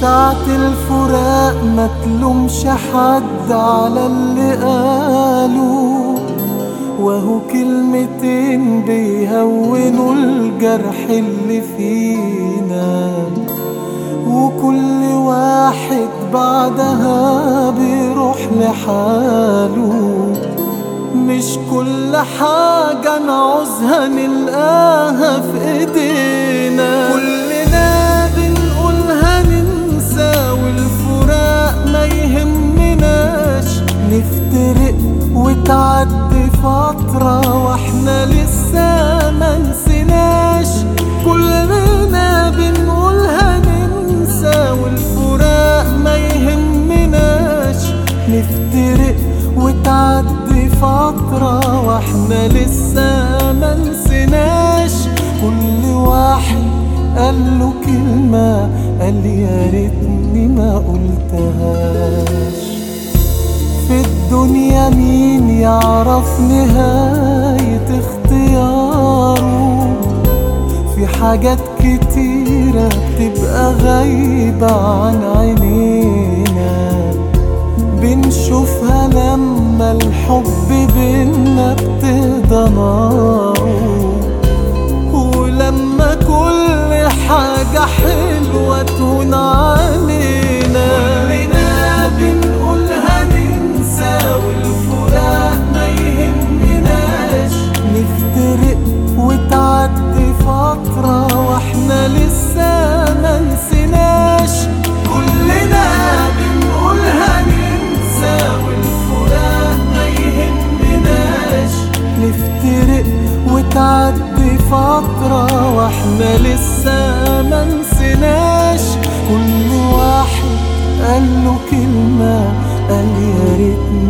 ساعة الفراق ما تلومش حد على اللي قالوا وهو كلمتين بيهونوا الجرح اللي فينا. وكل واحد بعدها بيروح لحاله. مش كل حاجة نعوزها نلقاها في إيدينا. كلنا وتعدي فترة وإحنا لسه ما نسيناش. كلنا بنقولها ننسى والفراق ما يهمناش. نفترق وتعدي فترة وإحنا لسه ما نسيناش. كل واحد قال له كلمة قال يا ريتني ما قلتهاش. في الدنيا يعرف نهاية اختياره. في حاجات كتيرة بتبقى غايبة عن عينينا. بنشوفها لما الحب بينا ابتدى ناره. ولما كل حاجة حلوة تهون علينا لسه ما نسيناش. كل واحد قال له كلمة قال يا ريتني